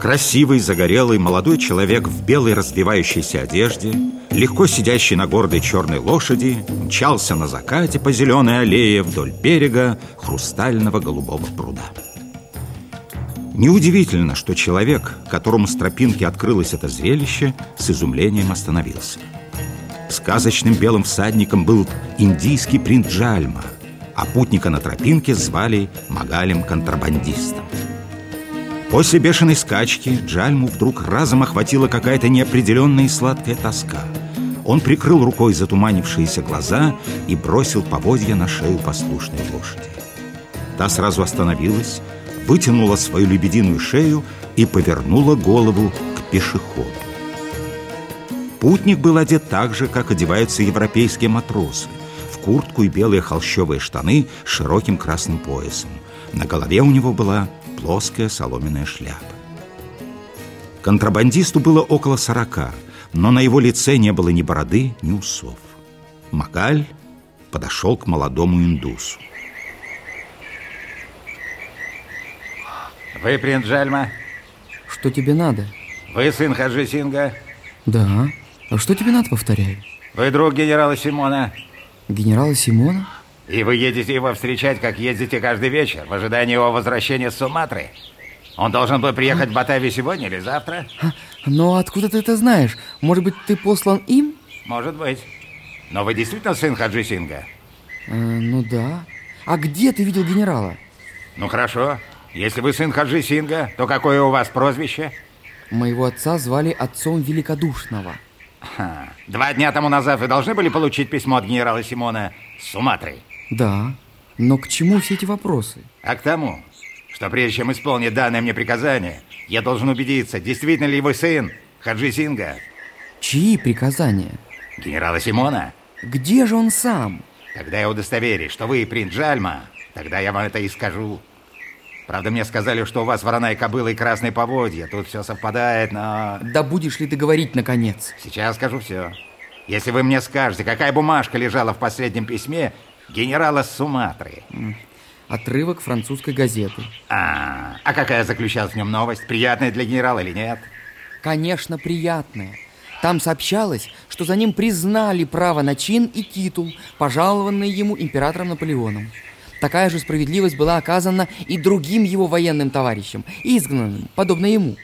Красивый, загорелый, молодой человек в белой развивающейся одежде, легко сидящий на гордой черной лошади, мчался на закате по зеленой аллее вдоль берега хрустального голубого пруда. Неудивительно, что человек, которому с тропинки открылось это зрелище, с изумлением остановился. Сказочным белым всадником был индийский принц Джальма, а путника на тропинке звали Магалем-контрабандистом. После бешеной скачки Джальму вдруг разом охватила какая-то неопределенная и сладкая тоска. Он прикрыл рукой затуманившиеся глаза и бросил поводья на шею послушной лошади. Та сразу остановилась, вытянула свою лебединую шею и повернула голову к пешеходу. Путник был одет так же, как одеваются европейские матросы, в куртку и белые холщовые штаны с широким красным поясом. На голове у него была плоская соломенная шляпа. Контрабандисту было около сорока, но на его лице не было ни бороды, ни усов. Магаль подошел к молодому индусу. Вы принц Джальма? Что тебе надо? Вы сын Хаджи Синга? Да. А что тебе надо, повторяю? Вы друг генерала Симона? Генерала Симона? И вы едете его встречать, как ездите каждый вечер, в ожидании его возвращения с Суматры? Он должен был приехать в Батавию сегодня или завтра? Но откуда ты это знаешь? Может быть, ты послан им? Может быть. Но вы действительно сын Хаджи Синга? А, ну да. А где ты видел генерала? Ну хорошо. Если вы сын Хаджи Синга, то какое у вас прозвище? Моего отца звали отцом великодушного. Ха. Два дня тому назад вы должны были получить письмо от генерала Симона с Суматрой? Да. Но к чему все эти вопросы? А к тому, что прежде чем исполнить данное мне приказание, я должен убедиться, действительно ли вы сын Хаджи Синга. Чьи приказания? Генерала Симона. Где же он сам? Когда я удостоверюсь, что вы принц Джальма, тогда я вам это и скажу. Правда, мне сказали, что у вас вороная кобыла и красные поводья. Тут все совпадает, но... Да будешь ли ты говорить, наконец? Сейчас скажу все. Если вы мне скажете, какая бумажка лежала в последнем письме генерала Суматры. Отрывок французской газеты. А, а какая заключалась в нем новость? Приятная для генерала или нет? Конечно, приятная. Там сообщалось, что за ним признали право на чин и титул, пожалованный ему императором Наполеоном. Такая же справедливость была оказана и другим его военным товарищам, изгнанным, подобно ему.